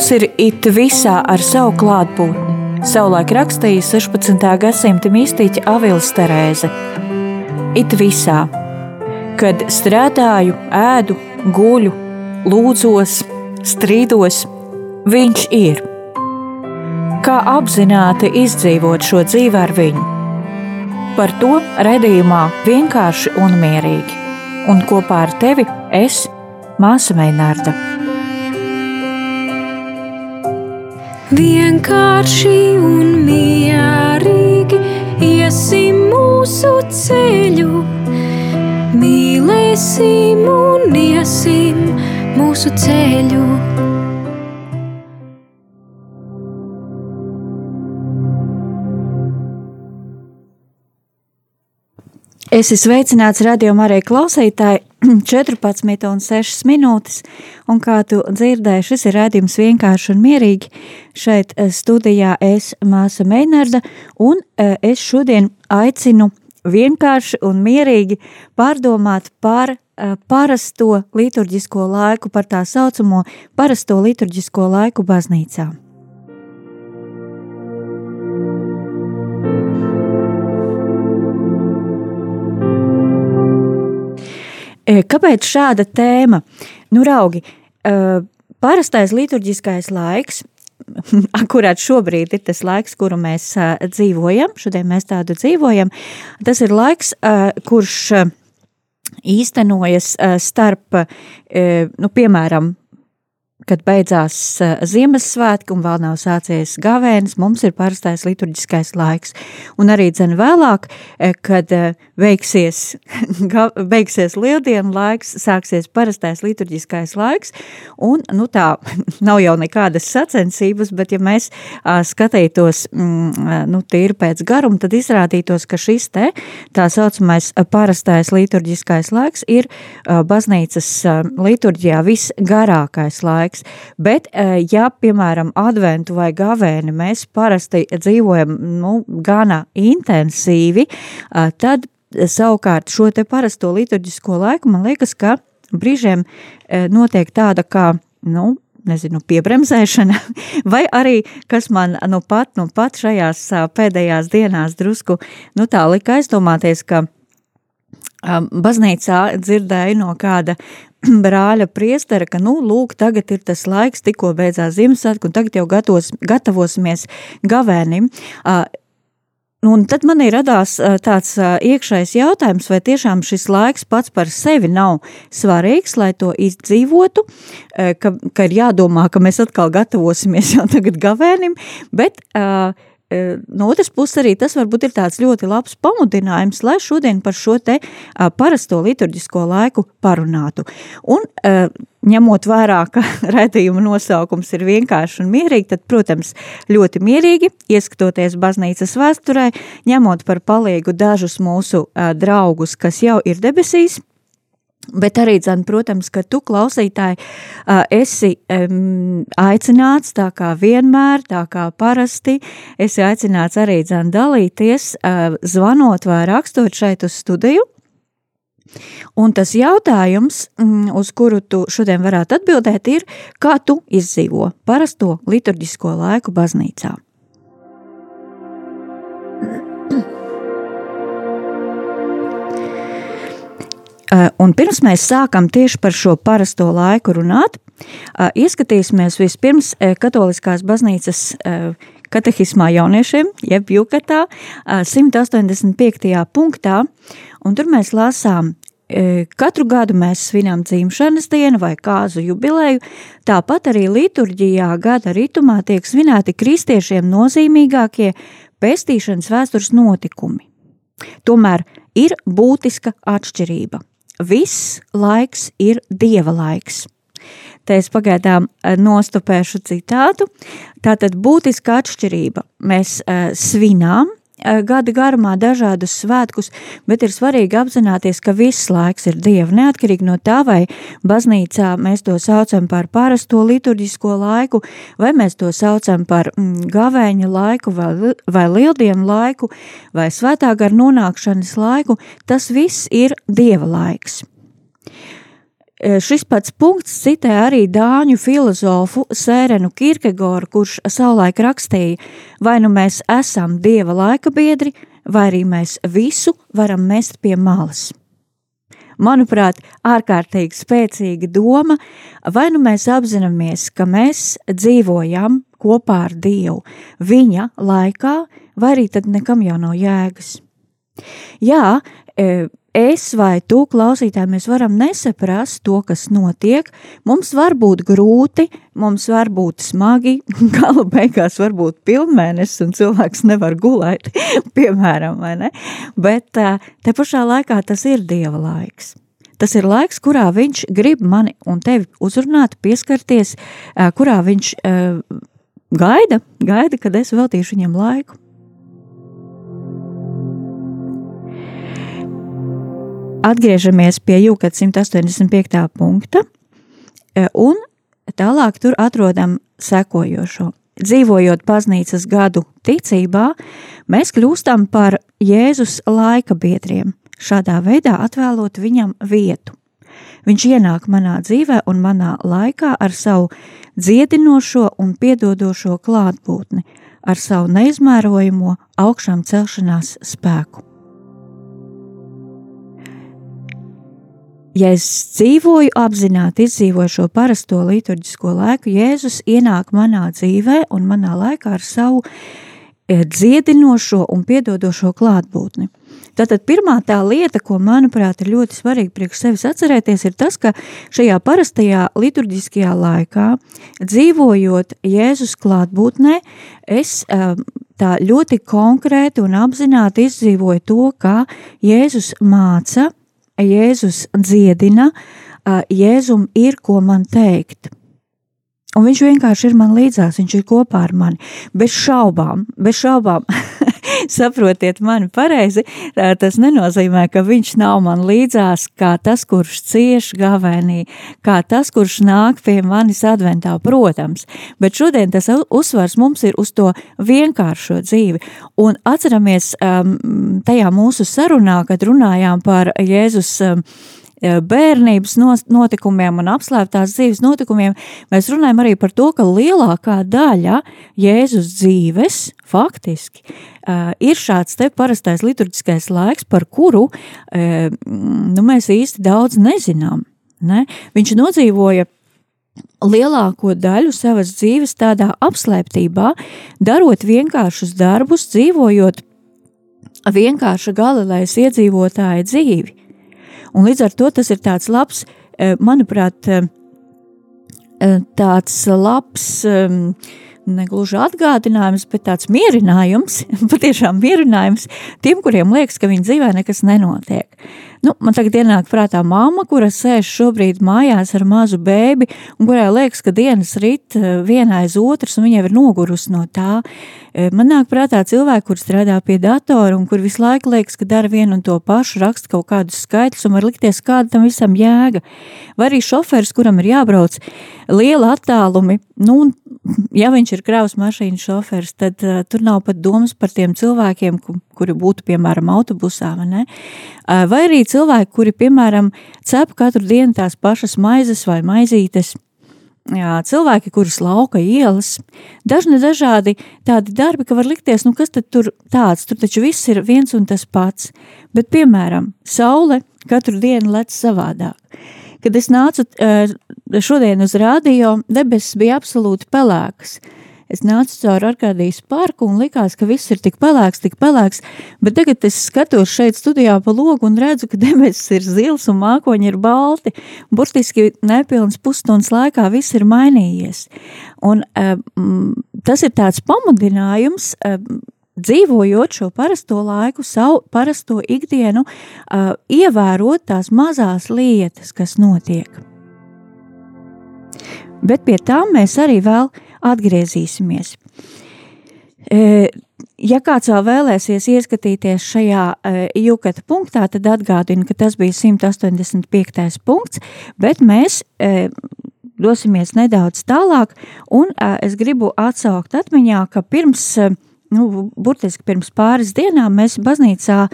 Dievs ir it visā ar savu klātbūtni. Savulaik rakstīja 16. gadsimta mistiķa Avils Terēze. It visā, kad strādāju, ēdu, guļu, lūdzos, strīdos, viņš ir. Kā apzināti izdzīvot šo dzīvi ar viņu? Par to redzējumā vienkārši un mierīgi. Un kopā ar tevi es, Māsa Meinārda. Vienkārši un mierīgi iesim mūsu ceļu, mīlēsim un iesim mūsu ceļu. Es esmu sveicināts radiokamā arī klausītāji 14 un 6 minūtes, un kā tu dzirdēji, šis ir rādījums vienkārši un mierīgi. Šeit eh, studijā es māsa Meinarda, un eh, es šodien aicinu vienkārši un mierīgi pārdomāt par eh, parasto liturģisko laiku, par tā saucamo parasto liturģisko laiku baznīcā. Kāpēc šāda tēma? Nu, raugi, parastais liturģiskais laiks, akurāt šobrīd ir tas laiks, kuru mēs dzīvojam, šodien mēs tādu dzīvojam, tas ir laiks, kurš īstenojas starp, nu, piemēram, kad beidzās Ziemassvētki un vēl nav sācies gavēnis, mums ir parastais liturģiskais laiks. Un arī dzen vēlāk, kad beigsies, beigsies lieldienu laiks, sāksies parastais liturģiskais laiks, un, nu tā, nav jau nekādas sacensības, bet ja mēs skatītos, mm, nu, tīri pēc garuma, tad izrādītos, ka šis te, tā saucamais parastais liturģiskais laiks ir baznīcas liturģijā visgarākais laiks laiks. Bet, eh, ja, piemēram, adventu vai gavēni mēs parasti dzīvojam nu, gana intensīvi, eh, tad savukārt šo te parasto liturģisko laiku, man liekas, ka brīžiem eh, notiek tāda kā, nu, nezinu, piebremzēšana, vai arī, kas man nu pat, nu pat šajās pēdējās dienās drusku, nu tā lika aizdomāties, ka baznīcā dzirdēju no kāda brāļa priestera, ka, nu, lūk, tagad ir tas laiks, tikko beidzās Ziemassvētku, un tagad jau gatavos, gatavosimies gavēnim. Uh, Un tad man ir radās tāds iekšējs jautājums, vai tiešām šis laiks pats par sevi nav svarīgs, lai to izdzīvotu, ka, ka ir jādomā, ka mēs atkal gatavosimies jau tagad gavēnim, bet uh, no otras puses arī tas varbūt ir tāds ļoti labs pamudinājums, lai šodien par šo te parasto liturģisko laiku parunātu. Un ņemot vērā, ka redzījuma nosaukums ir vienkārši un mierīgi, tad, protams, ļoti mierīgi, ieskatoties baznīcas vēsturē, ņemot par palīgu dažus mūsu draugus, kas jau ir debesīs, Bet arī, dzen, protams, ka tu, klausītāji, esi um, aicināts tā kā vienmēr, tā kā parasti, esi aicināts arī, dzen, dalīties, uh, zvanot vai rakstot šeit uz studiju. Un tas jautājums, uz kuru tu šodien varētu atbildēt, ir, kā tu izdzīvo parasto liturģisko laiku baznīcā? Un pirms mēs sākam tieši par šo parasto laiku runāt, eh, ieskatīsimies vispirms eh, katoliskās baznīcas katehismā jauniešiem, jeb jūkatā, 185. punktā, un tur mēs lasām, katru gadu mēs svinām dzimšanas dienu vai kāzu jubileju, tāpat arī liturģijā gada ritumā tiek svinēti kristiešiem nozīmīgākie pestīšanas vēstures notikumi. Tomēr ir būtiska atšķirība viss laiks ir dieva laiks. Te es pagaidām eh, nostupēšu citātu. Tātad būtiska atšķirība. Mēs uh, svinām gada garumā dažādus svētkus, bet ir svarīgi apzināties, ka viss laiks ir Dieva. Neatkarīgi no tā, vai baznīcā mēs to saucam par parasto liturģisko laiku, vai mēs to saucam par mm, gavēņa laiku, vai, vai lieldienu laiku, vai svētā gar nonākšanas laiku, tas viss ir Dieva laiks. Šis pats punkts citē arī dāņu filozofu Sērenu Kierkegoru, kurš savulaik rakstīja, vai nu mēs esam dieva laika biedri, vai arī mēs visu varam mest pie malas. Manuprāt, ārkārtīgi spēcīga doma, vai nu mēs apzināmies, ka mēs dzīvojam kopā ar Dievu viņa laikā, vai arī tad nekam jau nav jēgas. Jā, e, es vai tu, klausītāji, mēs varam nesaprast to, kas notiek. Mums var būt grūti, mums var būt smagi, gala beigās var būt pilnmēnesis un cilvēks nevar gulēt, piemēram, vai ne? Bet te pašā laikā tas ir Dieva laiks. Tas ir laiks, kurā viņš grib mani un tevi uzrunāt, pieskarties, kurā viņš gaida, gaida, kad es veltīšu viņam laiku. Atgriežamies pie jūka 185. punkta, e, un tālāk tur atrodam sekojošo. Dzīvojot baznīcas gadu ticībā, mēs kļūstam par Jēzus laika biedriem, šādā veidā atvēlot viņam vietu. Viņš ienāk manā dzīvē un manā laikā ar savu dziedinošo un piedodošo klātbūtni, ar savu neizmērojamo augšām celšanās spēku. Ja es dzīvoju apzināti, izdzīvoju šo parasto liturģisko laiku, Jēzus ienāk manā dzīvē un manā laikā ar savu e, dziedinošo un piedodošo klātbūtni. Tātad pirmā tā lieta, ko manuprāt ir ļoti svarīgi priekš sevis atcerēties, ir tas, ka šajā parastajā liturģiskajā laikā, dzīvojot Jēzus klātbūtnē, es e, tā ļoti konkrēti un apzināti izdzīvoju to, kā Jēzus māca, Jēzus dziedina, Jēzum ir ko man teikt. Un viņš vienkārši ir man līdzās, viņš ir kopā ar mani. Bez šaubām, bez šaubām. Saprotiet mani pareizi, tas nenozīmē, ka viņš nav man līdzās kā tas, kurš cieš gavēnī, kā tas, kurš nāk pie manis adventā, protams. Bet šodien tas uzsvars mums ir uz to vienkāršo dzīvi. Un atceramies um, tajā mūsu sarunā, kad runājām par Jēzus um, bērnības notikumiem un apslēptās dzīves notikumiem, mēs runājam arī par to, ka lielākā daļa Jēzus dzīves faktiski uh, ir šāds te parastais liturģiskais laiks, par kuru uh, nu, mēs īsti daudz nezinām. Ne? Viņš nodzīvoja lielāko daļu savas dzīves tādā apslēptībā, darot vienkāršus darbus, dzīvojot vienkārša Galilejas iedzīvotāja dzīvi. Un līdz ar to tas ir tāds labs, eh, manuprāt, eh, eh, tāds labs, negluži atgādinājums, bet tāds mierinājums, patiešām mierinājums tiem, kuriem liekas, ka viņu dzīvē nekas nenotiek. Nu, man tagad ienāk prātā mamma, kura sēž šobrīd mājās ar mazu bēbi, un kurai liekas, ka dienas rit viena aiz otras, un viņa ir nogurusi no tā. Man nāk prātā cilvēki, kur strādā pie datora un kur visu laiku liekas, ka dara vienu un to pašu, raksta kaut kādus skaitļus un var likties, kāda tam visam jēga. Vai arī šoferis, kuram ir jābrauc liela attālumi, nu, ja viņš ir kravas mašīnas šoferis, tad uh, tur nav pat domas par tiem cilvēkiem, kuri būtu, piemēram, autobusā, vai ne? Uh, vai arī cilvēki, kuri, piemēram, cep katru dienu tās pašas maizes vai maizītes, jā, cilvēki, kurus lauka ielas, dažni dažādi tādi darbi, ka var likties, nu kas tad tur tāds, tur taču viss ir viens un tas pats. Bet, piemēram, saule katru dienu lec savādāk. Kad es nācu šodien uz rādio, debesis bija absolūti pelēkas. Es nācu caur Arkādijas parku un likās, ka viss ir tik pelēks, tik pelēks, bet tagad es skatos šeit studijā pa logu un redzu, ka debesis ir zils un mākoņi ir balti. Burtiski nepilns pusstundas laikā viss ir mainījies. Un um, tas ir tāds pamudinājums um, dzīvojot šo parasto laiku, savu parasto ikdienu, uh, ievērot tās mazās lietas, kas notiek. Bet pie tām mēs arī vēl atgriezīsimies. Ja kāds vēl vēlēsies ieskatīties šajā jūkata punktā, tad atgādinu, ka tas bija 185. punkts, bet mēs dosimies nedaudz tālāk, un es gribu atsaukt atmiņā, ka pirms nu, burtiski pirms pāris dienām mēs baznīcā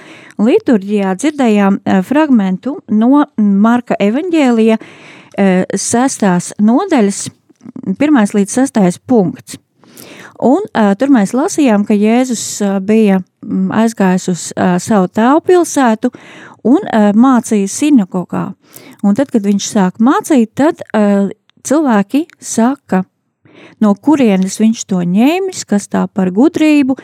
liturģijā dzirdējām fragmentu no Marka evaņģēlija, sestās nodaļas, pirmais līdz sestais punkts. Un uh, tur mēs lasījām, ka Jēzus uh, bija aizgājis uz uh, savu tēvu pilsētu un uh, mācīja sinagogā. Un tad, kad viņš sāk mācīt, tad uh, cilvēki saka, no kurienes viņš to ņēmis, kas tā par gudrību,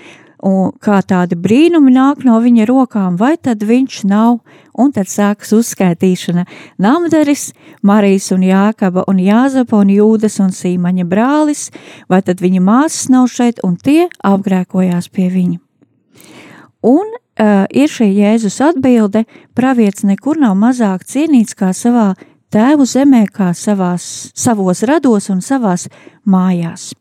un kā tādi brīnumi nāk no viņa rokām, vai tad viņš nav, un tad sākas uzskaitīšana namderis, Marijas un Jākaba un Jāzapa un Jūdas un Sīmaņa brālis, vai tad viņa māsas nav šeit, un tie apgrēkojās pie viņa. Un uh, ir šī Jēzus atbilde, pravietis nekur nav mazāk cienīts kā savā tēvu zemē, kā savās, savos rados un savās mājās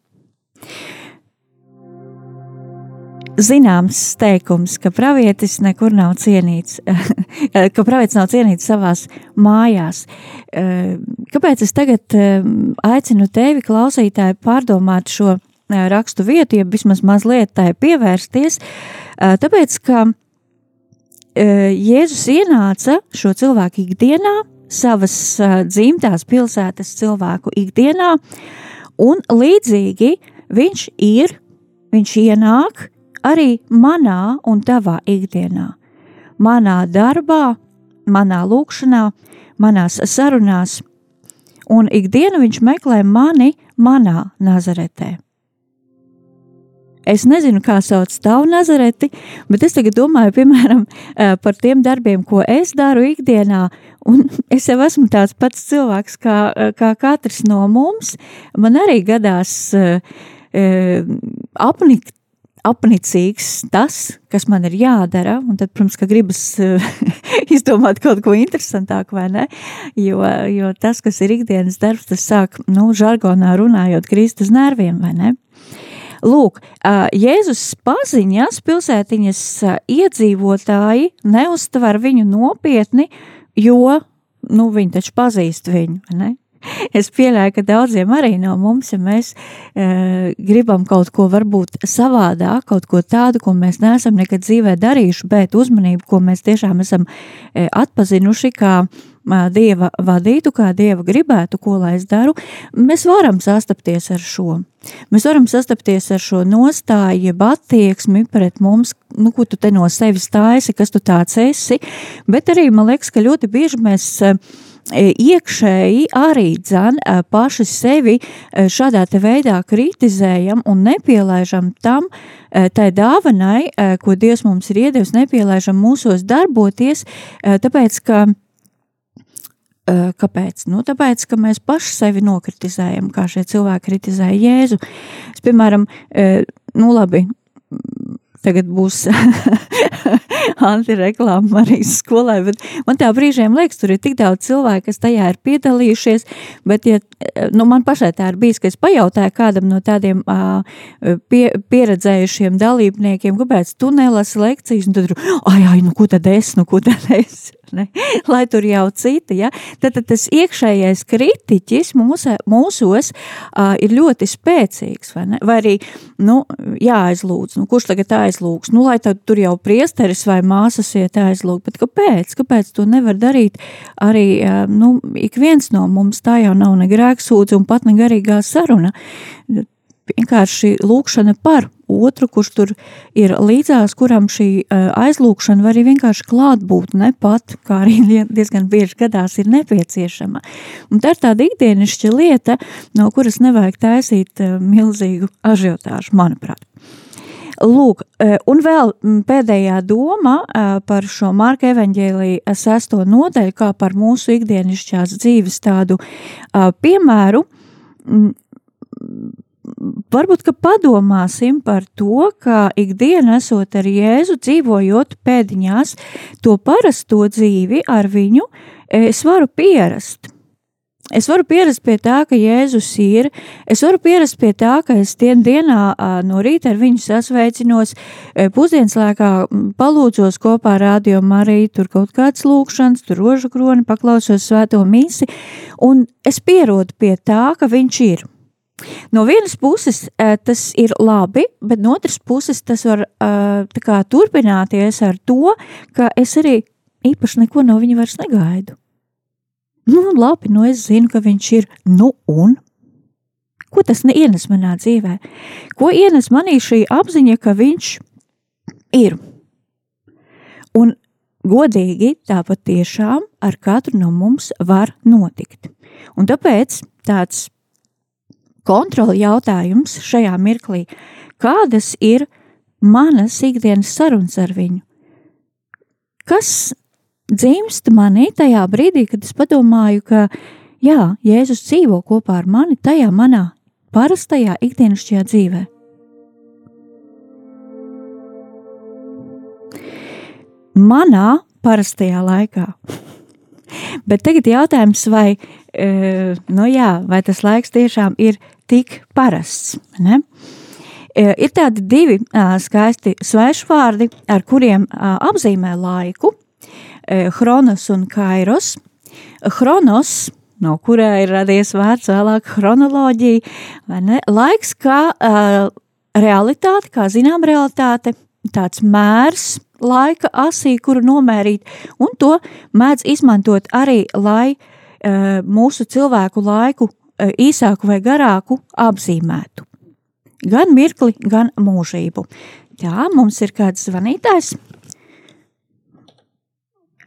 zināms teikums, ka pravietis nekur nav cienīts, ka pravietis nav cienīts savās mājās. Kāpēc es tagad eh, aicinu tevi, klausītāji, pārdomāt šo eh, rakstu vietu, ja vismaz mazliet tai pievērsties? Tāpēc, ka Jēzus ienāca šo cilvēku ikdienā, savas dzimtās pilsētas cilvēku ikdienā, un līdzīgi viņš ir, viņš ienāk arī manā un tavā ikdienā, manā darbā, manā lūkšanā, manās sarunās, un ikdienu viņš meklē mani manā Nazaretē. Es nezinu, kā sauc tavu nazareti, bet es tagad domāju, piemēram, eh, par tiem darbiem, ko es daru ikdienā. Un es jau esmu tāds pats cilvēks, kā, eh, kā katrs no mums. Man arī gadās uh, apnikt apnicīgs tas, kas man ir jādara, un tad, protams, ka gribas izdomāt kaut ko interesantāku, vai ne? Jo, jo tas, kas ir ikdienas darbs, tas sāk, nu, žargonā runājot, krist uz nerviem, vai ne? Lūk, Jēzus paziņas pilsētiņas iedzīvotāji neuztver viņu nopietni, jo, nu, viņi taču pazīst viņu, ne? es pieļauju, ka daudziem arī no mums, ja mēs e, gribam kaut ko varbūt savādāk, kaut ko tādu, ko mēs neesam nekad dzīvē darījuši, bet uzmanību, ko mēs tiešām esam e, atpazinuši, kā Dieva vadītu, kā Dieva gribētu, ko lai es daru, mēs varam sastapties ar šo. Mēs varam sastapties ar šo nostāju, jeb attieksmi pret mums, nu, ko tu te no sevis taisi, kas tu tāds esi, bet arī man liekas, ka ļoti bieži mēs E, iekšēji arī dzen e, paši sevi e, šādā te veidā kritizējam un nepielaižam tam, tai dāvanai, ko Dievs mums ir iedevis, nepielaižam mūsos darboties, tāpēc, ka Kāpēc? Nu, tāpēc, ka mēs paši sevi nokritizējam, kā šie cilvēki kritizēja Jēzu. Es, piemēram, nu labi, tagad būs antireklāma Marijas skolai, bet man tā brīžiem liekas, tur ir tik daudz cilvēku, kas tajā ir piedalījušies, bet, ja, nu, man pašai tā ir bijis, ka es pajautāju kādam no tādiem uh, pie, pieredzējušiem dalībniekiem, kāpēc tu nelasi lekcijas, un tad, ai, ai, nu, ko tad es, nu, ko tad es? Ne? lai tur jau cita. Ja? Tad, tad tas iekšējais kritiķis mūsu, mūsos uh, ir ļoti spēcīgs. Vai, ne? vai arī nu, jāaizlūdz, nu, kurš tagad aizlūgs, nu, lai tur jau priesteris vai māsas iet aizlūgt. Bet kāpēc? Kāpēc to nevar darīt arī uh, nu, ik viens no mums? Tā jau nav ne grēksūdze un pat ne garīgā saruna vienkārši lūkšana par otru, kurš tur ir līdzās, kuram šī aizlūkšana var arī vienkārši klātbūtne pat, kā arī diezgan bieži gadās ir nepieciešama. Un tā ir tāda ikdienišķa lieta, no kuras nevajag taisīt milzīgu ažiotāžu, manuprāt. Lūk, un vēl pēdējā doma par šo Marka evaņģēlīja sesto nodaļu, kā par mūsu ikdienišķās dzīves tādu piemēru, varbūt, ka padomāsim par to, kā ikdienu esot ar Jēzu, dzīvojot pēdiņās, to parasto dzīvi ar viņu, es varu pierast. Es varu pierast pie tā, ka Jēzus ir. Es varu pierast pie tā, ka es dien dienā no rīta ar viņu sasveicinos, pusdienas laikā palūdzos kopā ar Radio Mariju, tur kaut kāds lūkšanas, tur rožu kroni, paklausos svēto misi, un es pierodu pie tā, ka viņš ir. No vienas puses tas ir labi, bet no otras puses tas var kā, turpināties ar to, ka es arī īpaši neko no viņa vairs negaidu. Nu, labi, nu es zinu, ka viņš ir, nu un? Ko tas ienes manā dzīvē? Ko ienes manī šī apziņa, ka viņš ir? Un godīgi tāpat tiešām ar katru no mums var notikt. Un tāpēc tāds kontroli jautājums šajā mirklī, kādas ir manas ikdienas sarunas ar viņu? Kas dzimst manī tajā brīdī, kad es padomāju, ka jā, Jēzus dzīvo kopā ar mani tajā manā parastajā ikdienišķajā dzīvē. Manā parastajā laikā. Bet tagad jautājums, vai, e, nu jā, vai tas laiks tiešām ir tik parasts? Ne? E, ir tādi divi skaisti svešvārdi, ar kuriem apzīmē laiku Chronos un Kairos. Chronos, no kurā ir radies vārds vēlāk chronoloģija, vai ne? Laiks kā uh, realitāte, kā zinām realitāte, tāds mērs laika asī, kuru nomērīt, un to mēdz izmantot arī, lai uh, mūsu cilvēku laiku uh, īsāku vai garāku apzīmētu. Gan mirkli, gan mūžību. Jā, mums ir kāds zvanītājs.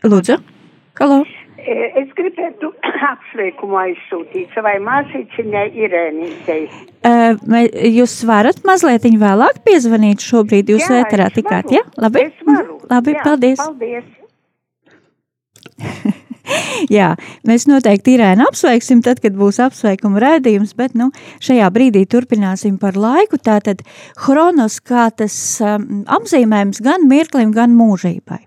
Lūdzu, halo! E, es gribētu apsveikumu aizsūtīt savai māsīciņai Irēnītei. Uh, jūs varat mazliet vēlāk piezvanīt šobrīd, jūs ēterā tikāt, ja? Labi? Labi, Jā, paldies. Paldies. Jā, mēs noteikti īrēni apsveiksim, tad, kad būs apsveikuma rēdījums, bet nu, šajā brīdī turpināsim par laiku. Tātad chronos kā tas um, apzīmējums gan mirklim, gan mūžībai.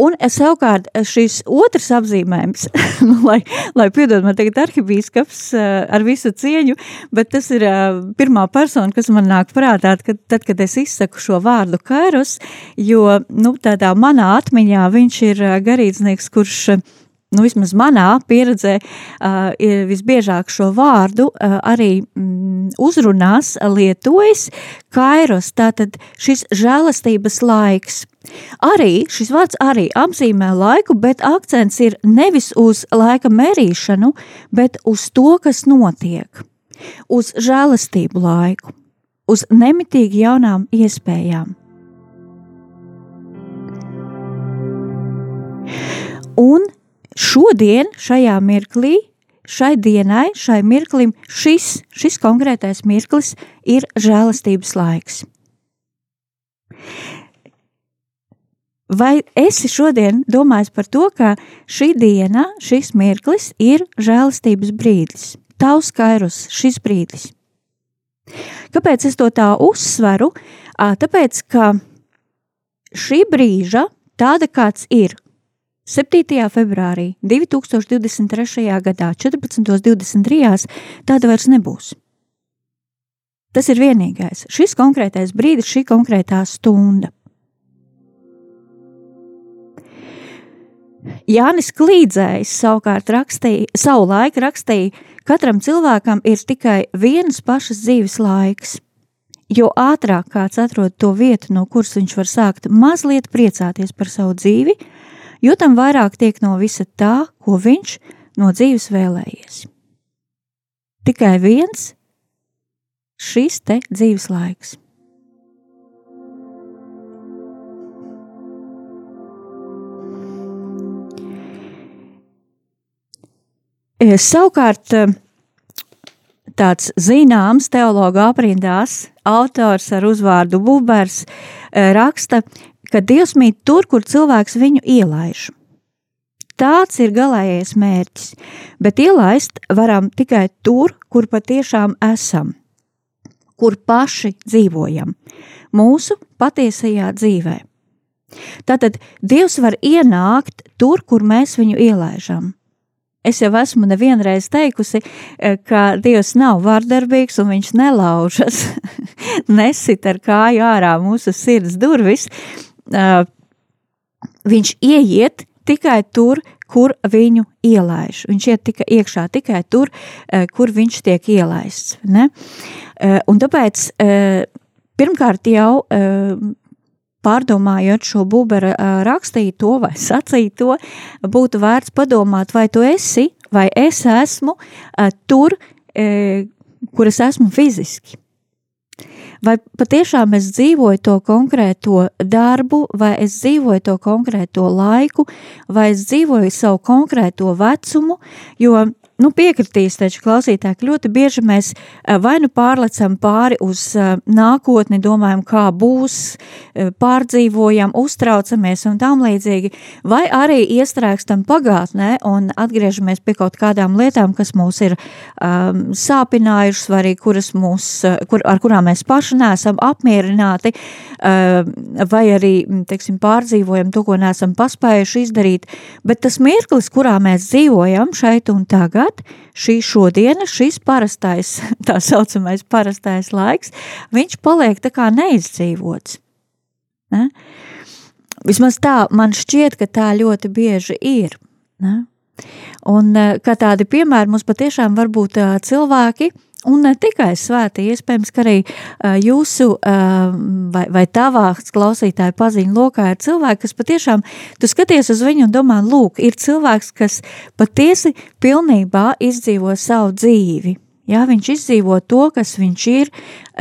Un savukārt šis otrs apzīmējums, nu, lai, lai piedod man tagad arhibīskaps uh, ar visu cieņu, bet tas ir uh, pirmā persona, kas man nāk prātā, kad, tad, kad es izsaku šo vārdu kairos, jo nu, tādā manā atmiņā viņš ir uh, garīdznieks, kurš nu, vismaz manā pieredzē, uh, visbiežāk šo vārdu uh, arī mm, uzrunās lietojas kairos, tātad šis žēlastības laiks. Arī šis vārds arī apzīmē laiku, bet akcents ir nevis uz laika mērīšanu, bet uz to, kas notiek, uz žēlastību laiku, uz nemitīgi jaunām iespējām. Un šodien, šajā mirklī, šai dienai, šai mirklim, šis, šis konkrētais mirklis ir žēlastības laiks. Vai esi šodien domājis par to, ka šī diena, šis mirklis ir žēlastības brīdis, tavs kairus, šis brīdis? Kāpēc es to tā uzsveru? Tāpēc, ka šī brīža, tāda kāds ir, 7. februārī 2023. gadā 14.23. tāda vairs nebūs. Tas ir vienīgais. Šis konkrētais brīdis, šī konkrētā stunda. Jānis Klīdzējs savukārt rakstīja, savu laiku rakstīja, katram cilvēkam ir tikai vienas pašas dzīves laiks. Jo ātrāk kāds atrod to vietu, no kuras viņš var sākt mazliet priecāties par savu dzīvi, jo tam vairāk tiek no visa tā, ko viņš no dzīves vēlējies. Tikai viens šis te dzīves laiks. E, savukārt, e, tāds zināms teologa aprindās, autors ar uzvārdu Bubers, e, raksta, ka Dievs mīt tur, kur cilvēks viņu ielaiž. Tāds ir galīgais mērķis, bet ielaist varam tikai tur, kur patiešām esam, kur paši dzīvojam, mūsu patiesajā dzīvē. Tātad Dievs var ienākt tur, kur mēs viņu ielaižam. Es jau esmu nevienreiz teikusi, eh, ka Dievs nav vardarbīgs un viņš nelaužas, nesit ar kāju ārā mūsu sirds durvis, uh, viņš ieiet tikai tur, kur viņu ielaiž. Viņš iet tika iekšā tikai tur, uh, kur viņš tiek ielaists. Ne? Uh, un tāpēc uh, pirmkārt jau uh, pārdomājot šo būbera rakstīto vai sacīto, būtu vērts padomāt, vai tu esi vai es esmu tur, kur es esmu fiziski. Vai patiešām es dzīvoju to konkrēto darbu, vai es dzīvoju to konkrēto laiku, vai es dzīvoju savu konkrēto vecumu, jo nu, piekritīs, taču klausītāji, ka ļoti bieži mēs vai nu pārlecam pāri uz nākotni, domājam, kā būs, pārdzīvojam, uztraucamies un tam līdzīgi, vai arī iestrēgstam pagātnē un atgriežamies pie kaut kādām lietām, kas mūs ir um, sāpinājušas, vai arī kuras mūs, kur, ar kurām mēs paši neesam apmierināti, um, vai arī, teiksim, pārdzīvojam to, ko neesam paspējuši izdarīt, bet tas mirklis, kurā mēs dzīvojam šeit un tagad, tad šī šodiena, šis parastais, tā saucamais parastais laiks, viņš paliek tā kā neizdzīvots. Ne? Vismaz tā man šķiet, ka tā ļoti bieži ir. Ne? Un eh, kā tādi piemēri mums patiešām var būt eh, cilvēki, Un ne tikai svētī, iespējams, ka arī jūsu vai, vai tavā klausītāja paziņu lokā ir cilvēki, kas patiešām, tu skaties uz viņu un domā, lūk, ir cilvēks, kas patiesi pilnībā izdzīvo savu dzīvi. Jā, viņš izdzīvo to, kas viņš ir.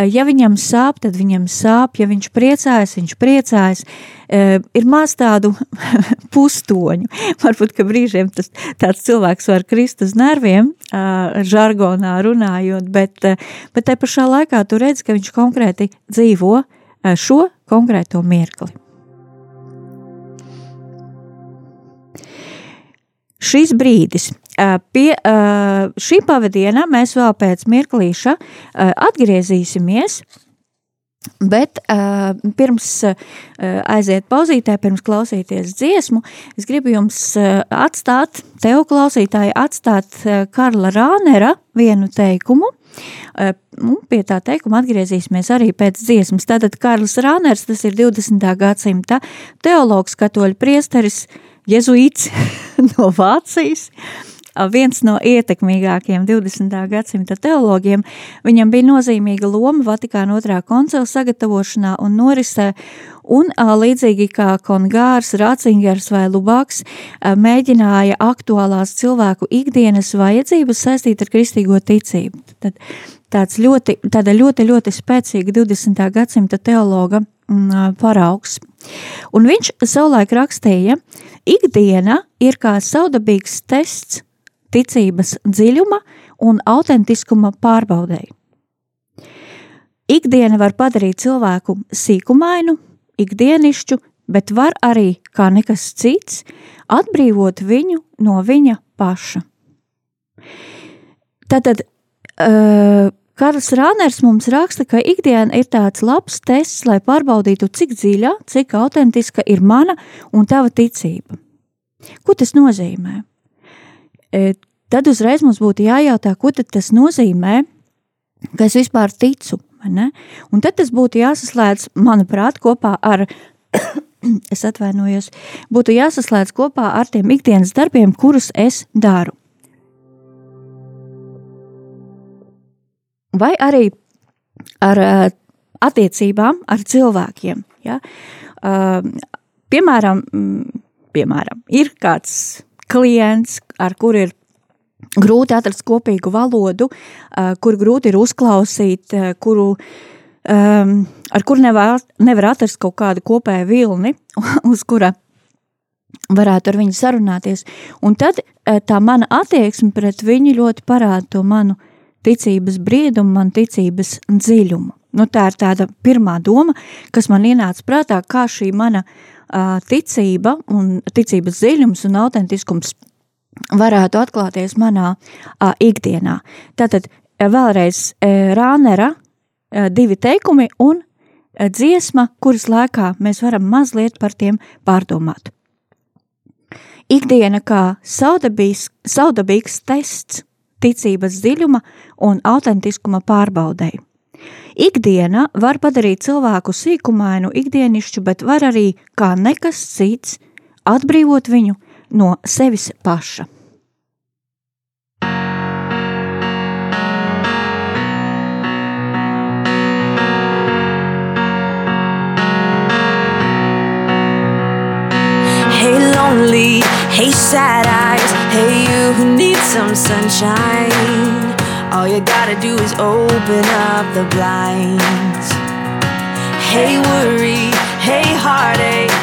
Ja viņam sāp, tad viņam sāp. Ja viņš priecājas, viņš priecājas. Ir maz tādu pustoņu. Varbūt, ka brīžiem tas tāds cilvēks var krist uz nerviem, žargonā runājot, bet, bet te pašā laikā tu redz, ka viņš konkrēti dzīvo šo konkrēto mirkli. šis brīdis. Pie šī pavadiena mēs vēl pēc mirklīša atgriezīsimies. Bet uh, pirms uh, aiziet pauzītē, pirms klausīties dziesmu, es gribu jums uh, atstāt, tev klausītāji, atstāt uh, Karla Rānera vienu teikumu. Uh, pie tā teikuma atgriezīsimies arī pēc dziesmas. Tātad Karls Rāners, tas ir 20. gadsimta teologs, katoļu priesteris, uh, jezuīts no Vācijas, viens no ietekmīgākajiem 20. gadsimta teologiem. Viņam bija nozīmīga loma Vatikāna otrā koncila sagatavošanā un norisē, un līdzīgi kā Kongārs, Rācingers vai Lubaks mēģināja aktuālās cilvēku ikdienas vajadzības saistīt ar kristīgo ticību. Tad tāds ļoti, tāda ļoti, ļoti spēcīga 20. gadsimta teologa paraugs. Un viņš savulaik rakstīja, ikdiena ir kā saudabīgs tests ticības dziļuma un autentiskuma pārbaudēji. Ikdiena var padarīt cilvēku sīkumainu, ikdienišķu, bet var arī, kā nekas cits, atbrīvot viņu no viņa paša. Tātad, uh, Karls Rāners mums raksta, ka ikdiena ir tāds labs tests, lai pārbaudītu, cik dziļa, cik autentiska ir mana un tava ticība. Ko tas nozīmē? E, tad uzreiz mums būtu jājautā, ko tas nozīmē, ka es vispār ticu. Un tad tas būtu jāsaslēdz, manuprāt, kopā ar, es atvainojos, būtu jāsaslēdz kopā ar tiem ikdienas darbiem, kurus es daru. vai arī ar uh, attiecībām ar cilvēkiem. Ja? Uh, piemēram, piemēram, ir kāds klients, ar kuru ir grūti atrast kopīgu valodu, uh, kur grūti ir uzklausīt, kuru, um, ar kuru nevar, nevar atrast kaut kādu kopēju vilni, uz kura varētu ar viņu sarunāties. Un tad tā mana attieksme pret viņu ļoti parāda to manu ticības briedumu, man ticības dziļumu. Nu, tā ir tāda pirmā doma, kas man ienāca prātā, kā šī mana uh, ticība un ticības dziļums un autentiskums varētu atklāties manā uh, ikdienā. Tātad vēlreiz uh, Rānera uh, divi teikumi un uh, dziesma, kuras laikā mēs varam mazliet par tiem pārdomāt. Ikdiena kā saudabīgs, saudabīgs tests – ticības dziļuma un autentiskuma pārbaudēji. Ikdiena var padarīt cilvēku sīkumainu, ikdienišķu, bet var arī, kā nekas cits, atbrīvot viņu no sevis paša. Hey lonely, hey sad eyes, hey you who need some sunshine, all you gotta do is open up the blinds. Hey, worry, hey, heartache,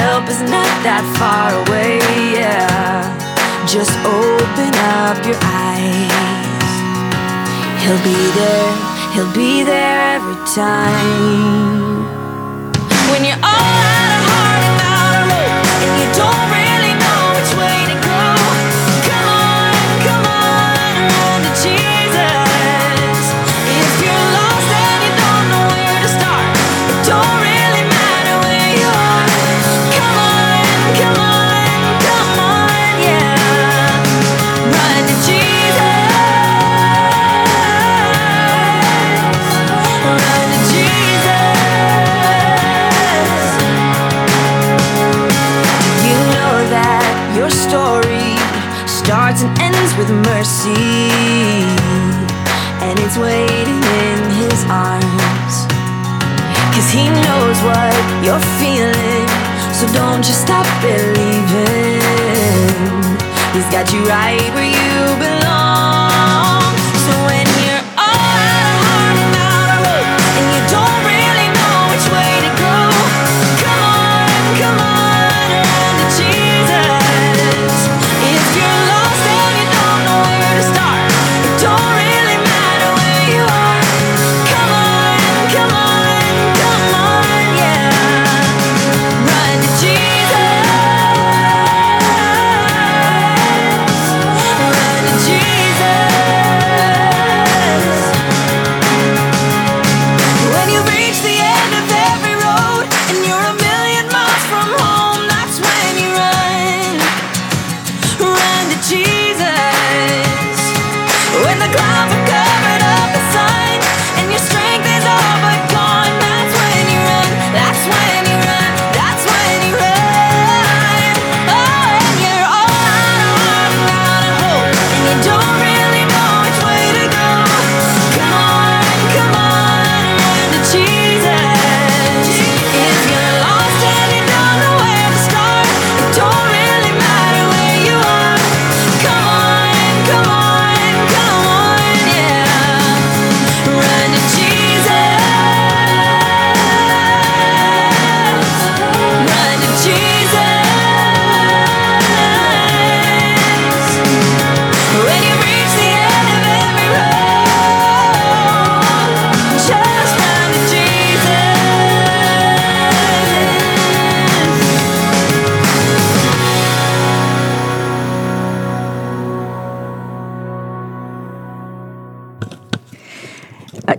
help is not that far away, yeah. Just open up your eyes. He'll be there, he'll be there every time. When you're all with mercy, and it's waiting in his arms. Cause he knows what you're feeling, so don't just stop believing. He's got you right where you belong.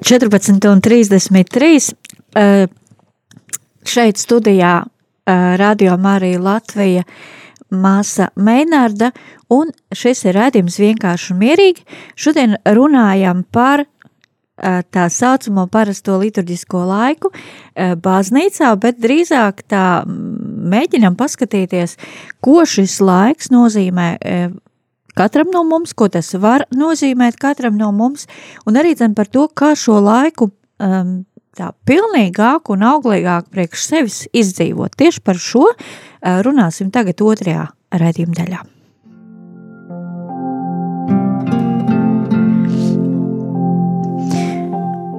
14 un 33. Eh, šeit studijā eh, Radio Marija Latvija māsa Meinārda, un šis ir redzījums vienkārši un mierīgi. Šodien runājam par eh, tā saucamo parasto liturģisko laiku baznīcā, bet drīzāk tā mēģinam paskatīties, ko šis laiks nozīmē katram no mums, ko tas var nozīmēt katram no mums, un arī zem par to, kā šo laiku um, tā pilnīgāk un auglīgāk priekš sevis izdzīvot. Tieši par šo uh, runāsim tagad otrajā raidījuma daļā.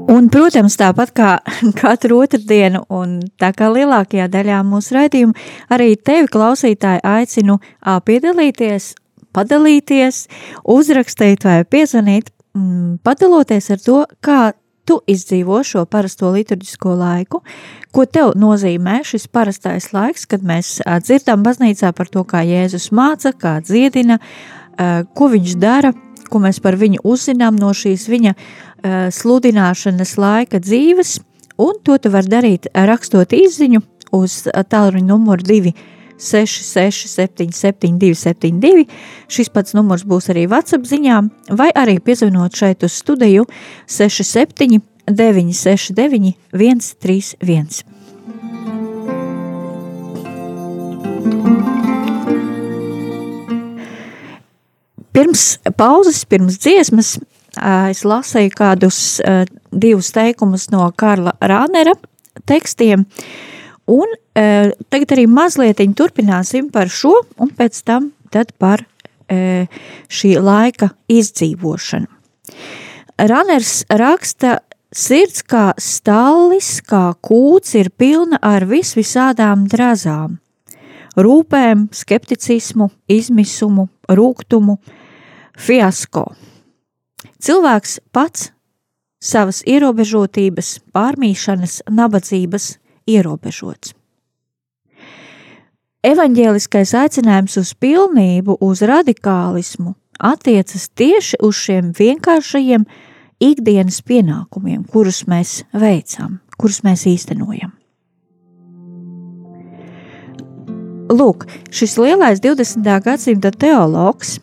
Un, protams, tāpat kā katru otrdienu, un tā kā lielākajā daļā mūsu raidījumu, arī tevi, klausītāji, aicinu piedalīties, padalīties, uzrakstīt vai piezvanīt, mm, padaloties ar to, kā tu izdzīvo šo parasto liturģisko laiku, ko tev nozīmē šis parastais laiks, kad mēs dzirdam baznīcā par to, kā Jēzus māca, kā dziedina, ko viņš dara, ko mēs par viņu uzzinām no šīs viņa sludināšanas laika dzīves, un to tu vari darīt rakstot izziņu uz tālruņa numuru 2 66 77 272. Šis pats numurs būs arī WhatsApp ziņām, vai arī piezvanot šeit uz studiju 67 969 131. Pirms pauzes, pirms dziesmas, es lasīju kādus divus teikumus no Karla Rānera tekstiem, un tagad arī mazliet turpināsim par šo, un pēc tam par šī laika izdzīvošanu. Raners raksta, sirds kā stallis, kā kūts ir pilna ar visvisādām drazām, rūpēm, skepticismu, izmisumu, rūgtumu, fiasko. Cilvēks pats savas ierobežotības, pārmīšanas, nabadzības ierobežots. Evanģēliskais aicinājums uz pilnību, uz radikālismu attiecas tieši uz šiem vienkāršajiem ikdienas pienākumiem, kurus mēs veicam, kurus mēs īstenojam. Lūk, šis lielais 20. gadsimta teologs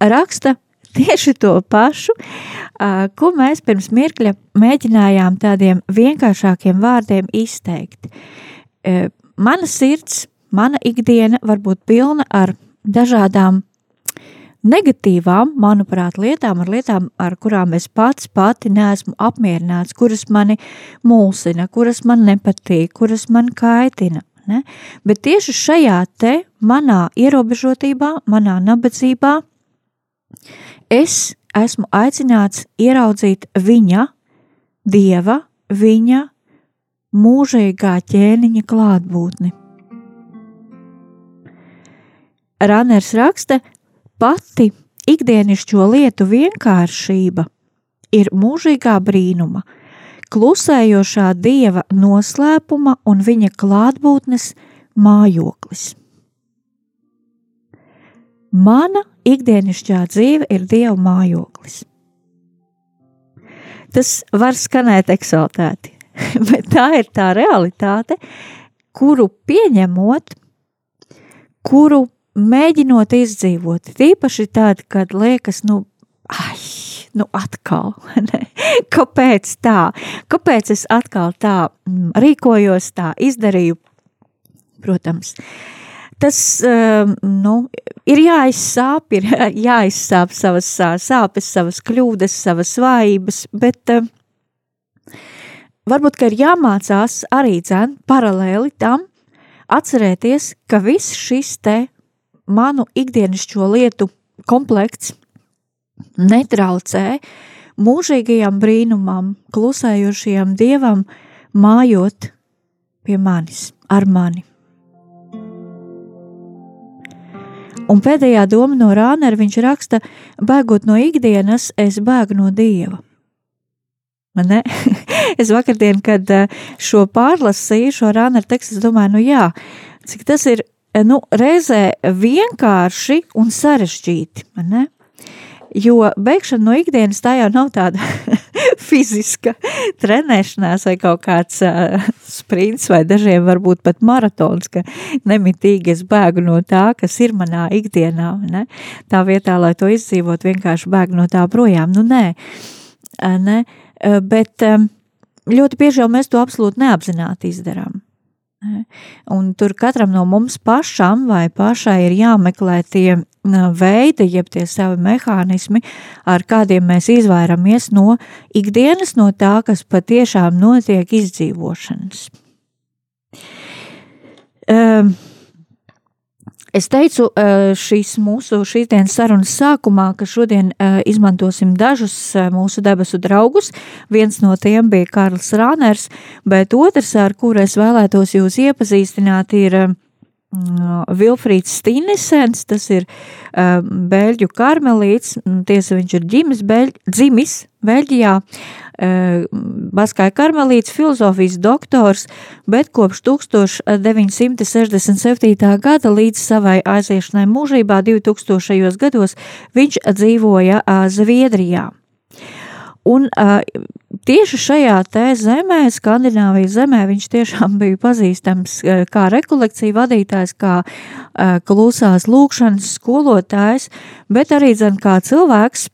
raksta tieši to pašu, ko mēs pirms mirkļa mēģinājām tādiem vienkāršākiem vārdiem izteikt. Mana sirds, mana ikdiena var būt pilna ar dažādām negatīvām, manuprāt, lietām, ar lietām, ar kurām es pats pati neesmu apmierināts, kuras mani mulsina, kuras man nepatīk, kuras man kaitina. Ne? Bet tieši šajā te manā ierobežotībā, manā nabadzībā, es esmu aicināts ieraudzīt viņa, dieva, viņa mūžīgā ķēniņa klātbūtni. Raners raksta, pati ikdienišķo lietu vienkāršība ir mūžīgā brīnuma, klusējošā dieva noslēpuma un viņa klātbūtnes mājoklis. Mana ikdienišķā dzīve ir dieva mājoklis. Tas var skanēt eksaltēti, bet tā ir tā realitāte, kuru pieņemot, kuru mēģinot izdzīvot, tīpaši tad, kad liekas, nu, ai, nu atkal, ne? kāpēc tā, kāpēc es atkal tā mm, rīkojos, tā izdarīju, protams, tas, um, nu, ir jāizsāp, ir jāizsāp savas sāpes, savas kļūdas, savas vājības, bet um, varbūt, ka ir jāmācās arī dzēn paralēli tam, atcerēties, ka viss šis te manu ikdienišķo lietu komplekts netraucē mūžīgajam brīnumam, klusējošajam dievam mājot pie manis, ar mani. Un pēdējā doma no Rānera viņš raksta, bēgot no ikdienas, es bēgu no dieva. Ne? es vakardien, kad eh, šo pārlasīju, šo Rānera tekstu, es domāju, nu jā, cik tas ir nu, reizē vienkārši un sarežģīti. Ne? Jo beigšana no ikdienas tā jau nav tāda fiziska trenēšanās vai kaut kāds uh, sprints, vai dažiem varbūt pat maratons, ka nemitīgi es bēgu no tā, kas ir manā ikdienā. Ne? Tā vietā, lai to izdzīvot, vienkārši bēgu no tā projām. Nu, nē, uh, ne? Bet um, ļoti bieži jau mēs to absolūti neapzināti izdarām. Un tur katram no mums pašam vai pašai ir jāmeklē tie veidi, jeb tie savi mehānismi, ar kādiem mēs izvairamies no ikdienas, no tā, kas patiešām notiek izdzīvošanas. Um, Es teicu šīs mūsu šīs dienas sarunas sākumā, ka šodien izmantosim dažus mūsu debesu draugus. Viens no tiem bija Karls Rāners, bet otrs, ar kuru es vēlētos jūs iepazīstināt, ir Vilfrīds Stīnesens, tas ir uh, Beļģu karmelīts, tiesa viņš ir ģimis, Beļ, dzimis Beļģijā, uh, Baskāja karmelīts, filozofijas doktors, bet kopš 1967. gada līdz savai aiziešanai mūžībā 2000. gados viņš dzīvoja uh, Zviedrijā. Un uh, tieši šajā te zemē, Skandināvijas zemē, viņš tiešām bija pazīstams kā rekolekcija vadītājs, kā uh, klusās lūkšanas skolotājs, bet arī zin, kā cilvēks,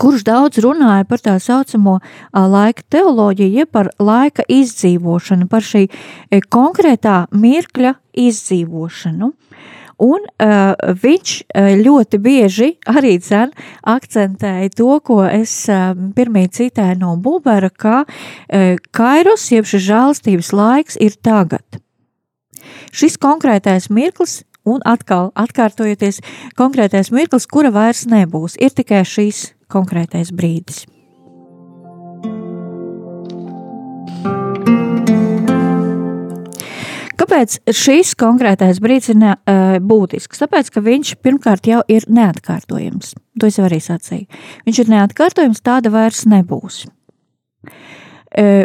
kurš daudz runāja par tā saucamo laika teoloģiju, jeb par laika izdzīvošanu, par šī konkrētā mirkļa izdzīvošanu. Un uh, viņš ļoti bieži arī dzen, akcentēja to, ko es uh, pirmie citēju no Bubera, ka uh, kairos, jeb šis žēlstības laiks ir tagad. Šis konkrētais mirklis un atkal atkārtojoties konkrētais mirklis, kura vairs nebūs. Ir tikai šīs konkrētais brīdis. Kāpēc šis konkrētais brīdis ir ne, uh, būtisks? Tāpēc, ka viņš pirmkārt jau ir neatkārtojams. To es arī sacīju. Viņš ir neatkārtojams, tāda vairs nebūs. Uh,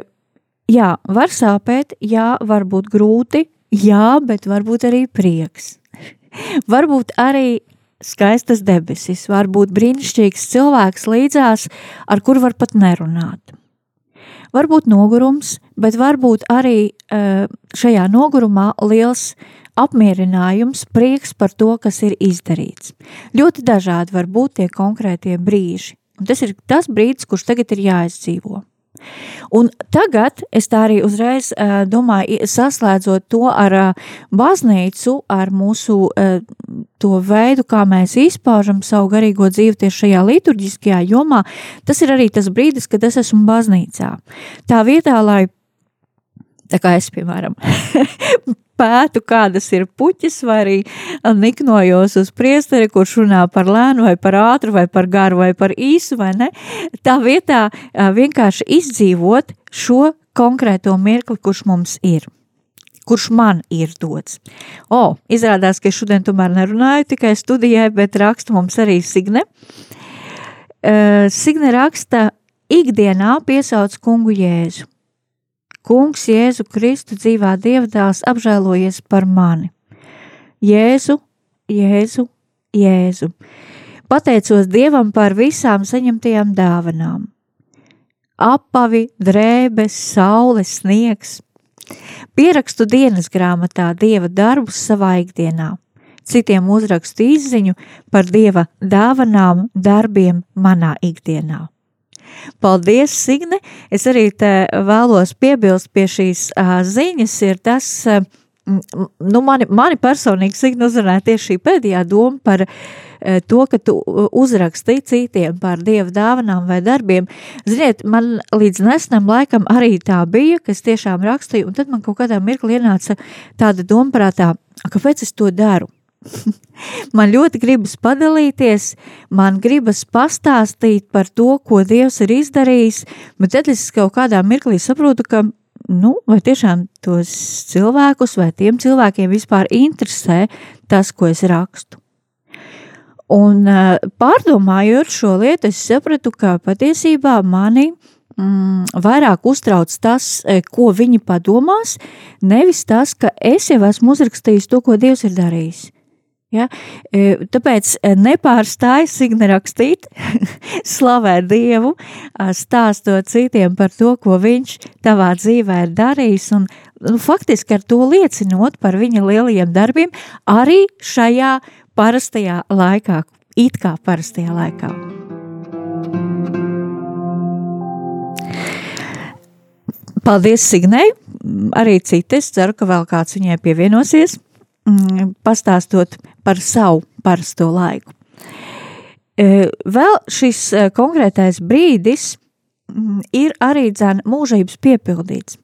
jā, var sāpēt, jā, var būt grūti, jā, bet varbūt arī prieks. varbūt arī skaistas debesis, varbūt brīnišķīgs cilvēks līdzās, ar kuru var pat nerunāt varbūt nogurums, bet varbūt arī uh, šajā nogurumā liels apmierinājums, prieks par to, kas ir izdarīts. Ļoti dažādi var būt tie konkrētie brīži, un tas ir tas brīdis, kurš tagad ir jāizdzīvo. Un tagad es tā arī uzreiz domāju, saslēdzot to ar baznīcu, ar mūsu to veidu, kā mēs izpaužam savu garīgo dzīvi tieši šajā liturģiskajā jomā, tas ir arī tas brīdis, kad es esmu baznīcā. Tā vietā, lai tā kā es, piemēram, pētu, kādas ir puķis, vai arī niknojos uz priesteri, kurš runā par lēnu, vai par ātru, vai par garu, vai par īsu, vai ne. Tā vietā vienkārši izdzīvot šo konkrēto mirkli, kurš mums ir. Kurš man ir dots? O, izrādās, ka es šodien tomēr nerunāju tikai studijai, bet raksta mums arī Signe. Uh, Signe raksta, ikdienā piesauc kungu Jēzu Kungs, Jēzu Kristu dzīvā dievdēls, apžēlojies par mani. Jēzu, Jēzu, Jēzu. Pateicos Dievam par visām saņemtajām dāvanām. Apavi, drēbes, saules, sniegs. Pierakstu dienas grāmatā Dieva darbus savā ikdienā. Citiem uzrakstu izziņu par Dieva dāvanām, darbiem manā ikdienā. Paldies, Signe! Es arī vēlos piebilst pie šīs uh, ziņas, ir tas, uh, nu, mani, mani personīgi Signe uzrunāja tieši šī pēdējā doma par to, ka tu uzraksti citiem par dievu dāvanām vai darbiem. Ziniet, man līdz nesenam laikam arī tā bija, ka es tiešām rakstīju, un tad man kaut kādā mirklī ienāca tāda doma prātā, kāpēc es to daru? man ļoti gribas padalīties, man gribas pastāstīt par to, ko Dievs ir izdarījis, bet tad es kaut kādā mirklī saprotu, ka, nu, vai tiešām tos cilvēkus vai tiem cilvēkiem vispār interesē tas, ko es rakstu. Un pārdomājot šo lietu, es sapratu, ka patiesībā mani mm, vairāk uztrauc tas, ko viņi padomās, nevis tas, ka es jau esmu uzrakstījis to, ko Dievs ir darījis. Ja? E, tāpēc e, nepārstāj signa rakstīt, slavē Dievu, stāstot citiem par to, ko viņš tavā dzīvē ir darījis, un nu, faktiski ar to liecinot par viņa lielajiem darbiem arī šajā parastajā laikā, it kā parastajā laikā. Paldies Signei, arī citas, ceru, ka vēl kāds viņai pievienosies. Mm, pastāstot par savu parasto laiku. E, vēl šis e, konkrētais brīdis mm, ir arī dzēn mūžības piepildīts.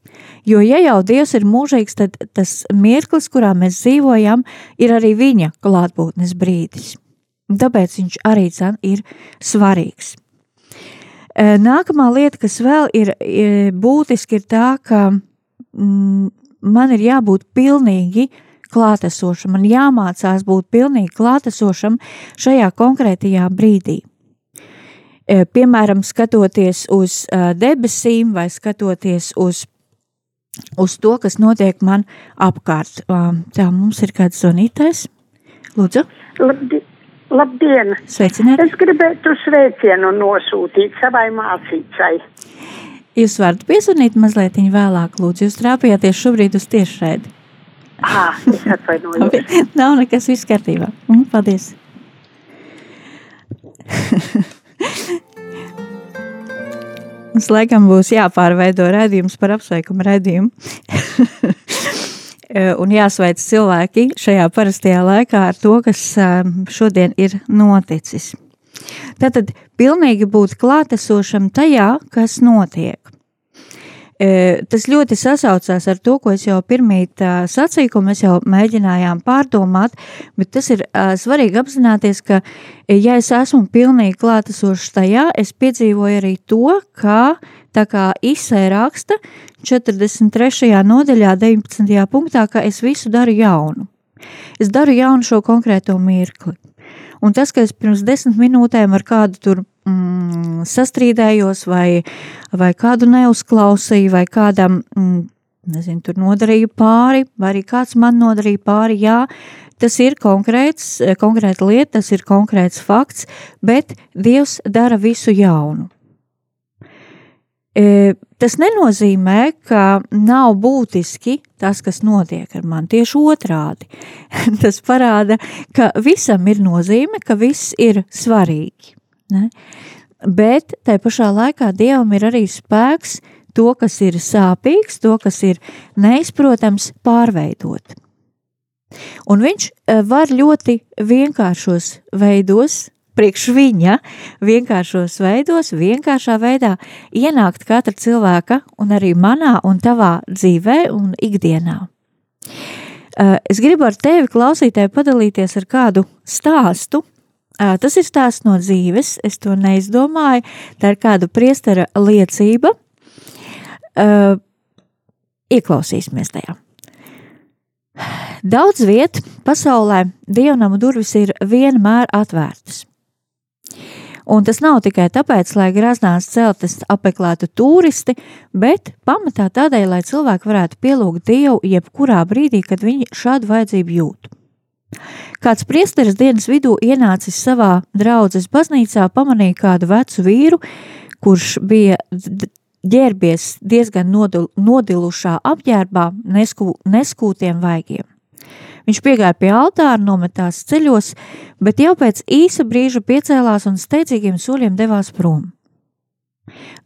Jo, ja jau Dievs ir mūžīgs, tad tas mirklis, kurā mēs dzīvojam, ir arī viņa klātbūtnes brīdis. Tāpēc viņš arī dzēn ir svarīgs. E, nākamā lieta, kas vēl ir būtiski, ir tā, ka mm, man ir jābūt pilnīgi uh, klātesošam, man jāmācās būt pilnīgi klātesošam šajā konkrētajā brīdī. E, piemēram, skatoties uz e, debesīm vai skatoties uz, uz to, kas notiek man apkārt. Tā mums ir kāds zvanītājs. Lūdzu. Labdien! Labdien! Sveicināti! Es gribētu sveicienu nosūtīt savai māsīcai. Jūs varat piezvanīt mazliet vēlāk, lūdzu. Jūs trāpījāties šobrīd uz tiešraidi. Ah, es atvainojos. Nav nekas viss kārtībā. Mm, paldies. Mums laikam būs jāpārveido redzījums par apsveikumu redzījumu. un jāsveic cilvēki šajā parastajā laikā ar to, kas šodien ir noticis. Tātad pilnīgi būt klātesošam tajā, kas notiek. Tas ļoti sasaucās ar to, ko es jau pirmīt sacīju, ko mēs jau mēģinājām pārdomāt, bet tas ir svarīgi apzināties, ka, ja es esmu pilnīgi klātesošs tajā, es piedzīvoju arī to, kā tā kā izsē raksta 43. nodaļā 19. punktā, ka es visu daru jaunu. Es daru jaunu šo konkrēto mirkli. Un tas, ka es pirms desmit minūtēm ar kādu tur mm, sastrīdējos, vai, vai kādu neuzklausīju, vai kādam, mm, nezinu, tur nodarīju pāri, vai arī kāds man nodarīja pāri, jā, tas ir konkrēts, konkrēta lieta, tas ir konkrēts fakts, bet Dievs dara visu jaunu. E, tas nenozīmē, ka nav būtiski tas, kas notiek ar mani. Tieši otrādi. tas parāda, ka visam ir nozīme, ka viss ir svarīgi. Ne? Bet tai pašā laikā Dievam ir arī spēks to, kas ir sāpīgs, to, kas ir neizprotams, pārveidot. Un viņš e, var ļoti vienkāršos veidos priekš viņa vienkāršos veidos, vienkāršā veidā ienākt katra cilvēka un arī manā un tavā dzīvē un ikdienā. Eh, es gribu ar tevi, klausītāji, padalīties ar kādu stāstu. Eh, tas ir stāsts no dzīves, es to neizdomāju, tā ir kāda priestera liecība. Eh, ieklausīsimies tajā. Daudz viet pasaulē dievnamu durvis ir vienmēr atvērtas. Un tas nav tikai tāpēc, lai graznās celtas apmeklētu turisti, bet pamatā tādēļ, lai cilvēki varētu pielūgt Dievu jebkurā brīdī, kad viņi šādu vajadzību jūt. Kāds priesteris dienas vidū ienācis savā draudzes baznīcā, pamanīja kādu vecu vīru, kurš bija ģērbies diezgan nodilušā apģērbā, neskū, neskūtiem vaigiem. Viņš piegāja pie altāra, nometās ceļos, bet jau pēc īsa brīža piecēlās un steidzīgiem soļiem devās prom.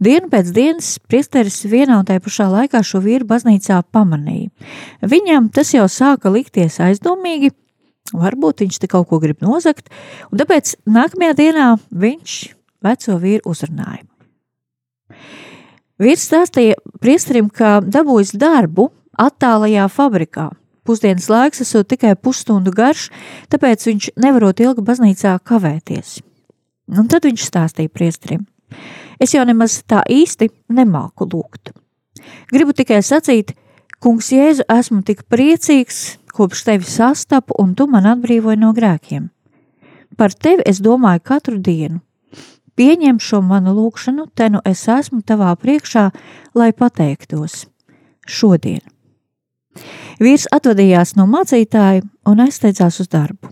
Dienu pēc dienas priesteris vienā un tajā pašā laikā šo vīru baznīcā pamanīja. Viņam tas jau sāka likties aizdomīgi, varbūt viņš te kaut ko grib nozagt, un tāpēc nākamajā dienā viņš veco vīru uzrunāja. Vīrs stāstīja priesterim, ka dabūjis darbu attālajā fabrikā – Pusdienas laiks esot tikai pusstundu garš, tāpēc viņš nevarot ilgi baznīcā kavēties. Un tad viņš stāstīja priestrim. Es jau nemaz tā īsti nemāku lūgt. Gribu tikai sacīt, kungs Jēzu, esmu tik priecīgs, kopš tevi sastapu un tu man atbrīvoji no grēkiem. Par tevi es domāju katru dienu. Pieņem šo manu lūgšanu, te nu es esmu tavā priekšā, lai pateiktos. Šodien. Vīrs atvadījās no mācītāja un aizsteidzās uz darbu.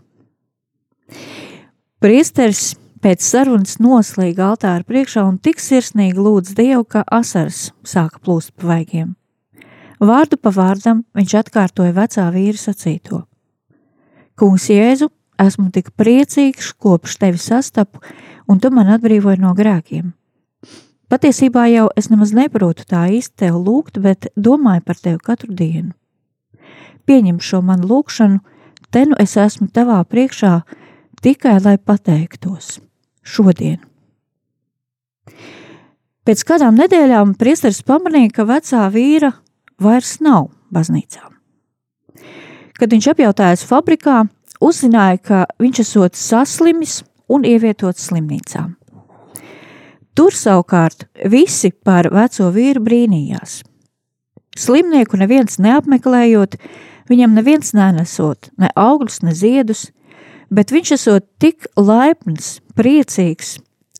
Priesteris pēc sarunas noslīga altāra priekšā un tik sirsnīgi lūdz Dievu, ka asars sāka plūst pa vaigiem. Vārdu pa vārdam viņš atkārtoja vecā vīra sacīto. Kungs Jēzu, esmu tik priecīgs, kopš tevi sastapu, un tu man atbrīvoji no grēkiem. Patiesībā jau es nemaz neprotu tā īsti tev lūgt, bet domāju par tevi katru dienu pieņem šo manu lūgšanu, te nu es esmu tavā priekšā tikai lai pateiktos šodien. Pēc kādām nedēļām priesteris pamanīja, ka vecā vīra vairs nav baznīcā. Kad viņš apjautājās fabrikā, uzzināja, ka viņš esot saslimis un ievietots slimnīcā. Tur savukārt visi par veco vīru brīnījās. Slimnieku neviens neapmeklējot, Viņam neviens nenesot ne augļus, ne ziedus, bet viņš esot tik laipns, priecīgs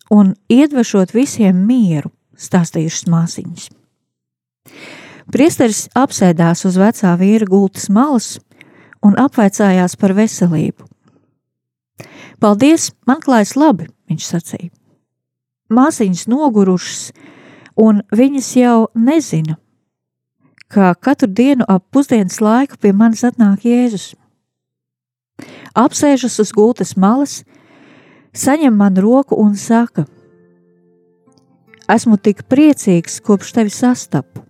un iedvešot visiem mieru, stāstījušas māsiņas. Priesteris apsēdās uz vecā vīra gultas malas un apvaicājās par veselību. Paldies, man klājas labi, viņš sacīja. Māsiņas nogurušas, un viņas jau nezina, ka katru dienu ap pusdienas laiku pie manis atnāk Jēzus. Apsēžas uz gultas malas, saņem man roku un saka: Esmu tik priecīgs, kopš tevi sastapu,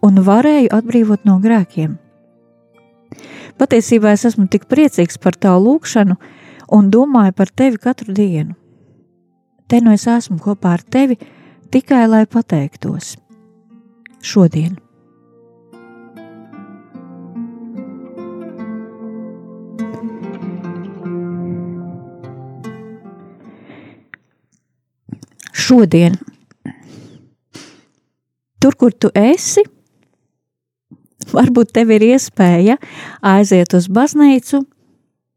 un varēju atbrīvot no grēkiem. Patiesībā es esmu tik priecīgs par tavu lūgšanu un domāju par tevi katru dienu. Te nu es esmu kopā ar tevi tikai lai pateiktos. šodien. Šodien, tur, kur tu esi, varbūt tev ir iespēja aiziet uz baznīcu,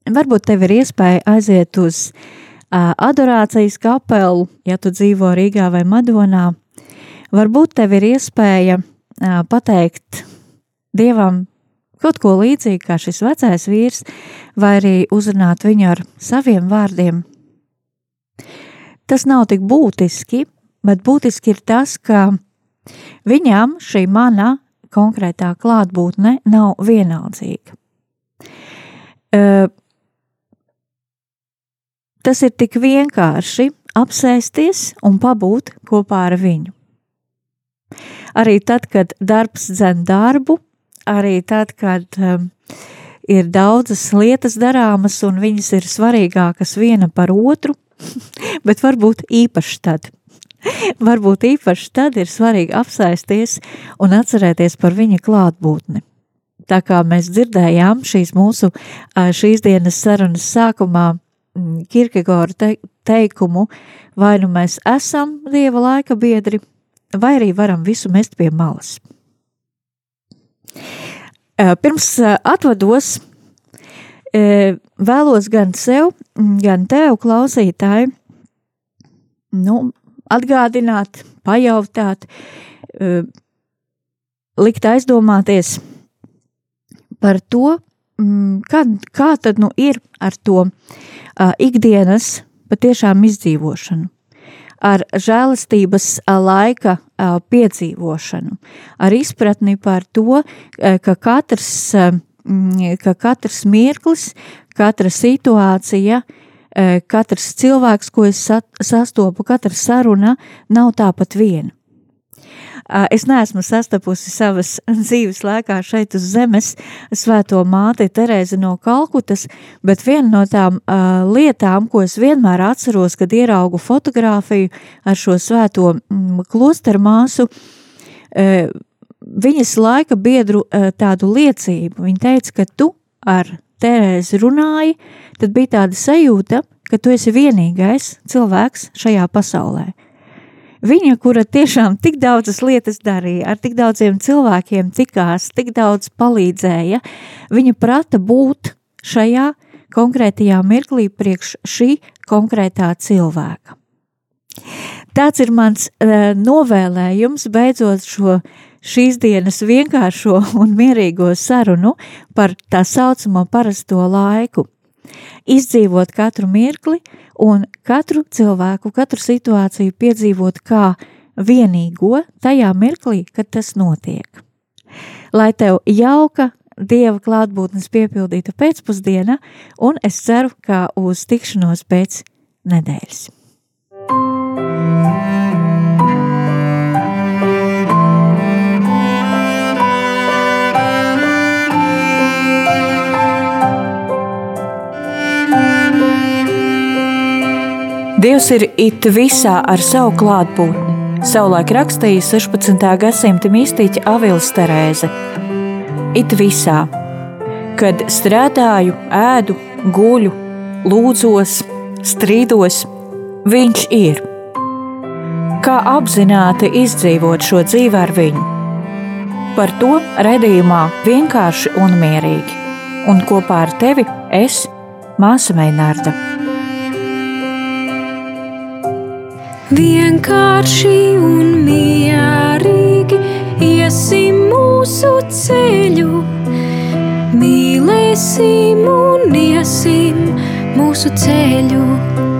varbūt tev ir iespēja aiziet uz uh, adorācijas kapelu, ja tu dzīvo Rīgā vai Madonā. Varbūt tev ir iespēja uh, pateikt Dievam kaut ko līdzīgu kā šis vecais vīrs, vai arī uzrunāt viņu ar saviem vārdiem. Tas nav tik būtiski, bet būtiski ir tas, ka viņam šī mana konkrētā klātbūtne nav vienaldzīga. Tas ir tik vienkārši apsēsties un pabūt kopā ar viņu. Arī tad, kad darbs dzen darbu, arī tad, kad um, ir daudzas lietas darāmas un viņas ir svarīgākas viena par otru, bet varbūt īpaši tad. Varbūt īpaši tad ir svarīgi apsēsties un atcerēties par viņa klātbūtni. Tā kā mēs dzirdējām šīs mūsu šīs dienas sarunas sākumā Kirkegora te, teikumu, vai nu mēs esam Dieva laika biedri, vai arī varam visu mest pie malas. Pirms atvados, vēlos gan sev, gan tev, klausītāji, nu, atgādināt, pajautāt, likt aizdomāties par to, kā, kā tad nu ir ar to ikdienas patiešām izdzīvošanu, ar žēlastības laika piedzīvošanu, ar izpratni par to, ka katrs, ka katrs mirklis, katra situācija, katrs cilvēks, ko es sastopu, katra saruna nav tāpat viena. Es neesmu sastapusi savas dzīves laikā šeit uz zemes svēto māti Terēzi no Kalkutas, bet viena no tām uh, lietām, ko es vienmēr atceros, kad ieraugu fotografiju ar šo svēto mm, klosteru māsu, uh, viņas laika biedru uh, tādu liecību. Viņa teica, ka tu ar Terēzi runāji, tad bija tāda sajūta, ka tu esi vienīgais cilvēks šajā pasaulē. Viņa, kura tiešām tik daudzas lietas darīja, ar tik daudziem cilvēkiem tikās, tik daudz palīdzēja, viņa prata būt šajā konkrētajā mirklī priekš šī konkrētā cilvēka. Tāds ir mans uh, novēlējums, beidzot šo šīs dienas vienkāršo un mierīgo sarunu par tā saucamo parasto laiku izdzīvot katru mirkli un katru cilvēku, katru situāciju piedzīvot kā vienīgo tajā mirklī, kad tas notiek. Lai tev jauka Dieva klātbūtnes piepildīta pēcpusdiena, un es ceru, ka uz tikšanos pēc nedēļas. Dievs ir it visā ar savu klātbūtni. Savulaik rakstīja 16. gadsimta mistiķa Avils Terēze. It visā, kad strādāju, ēdu, guļu, lūdzos, strīdos, viņš ir. Kā apzināti izdzīvot šo dzīvi ar viņu? Par to redzējumā vienkārši un mierīgi. Un kopā ar tevi es, Māsa Meinārda. Vienkārši un mierīgi iesim mūsu ceļu. Mīlēsim un iesim mūsu ceļu.